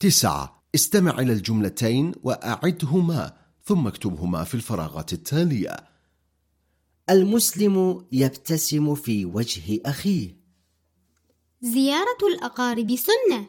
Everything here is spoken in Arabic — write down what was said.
تسعة. استمع إلى الجملتين وأعدهما ثم اكتبهما في الفراغات التالية. المسلم يبتسم في وجه أخيه. زيارة الأقارب سنة.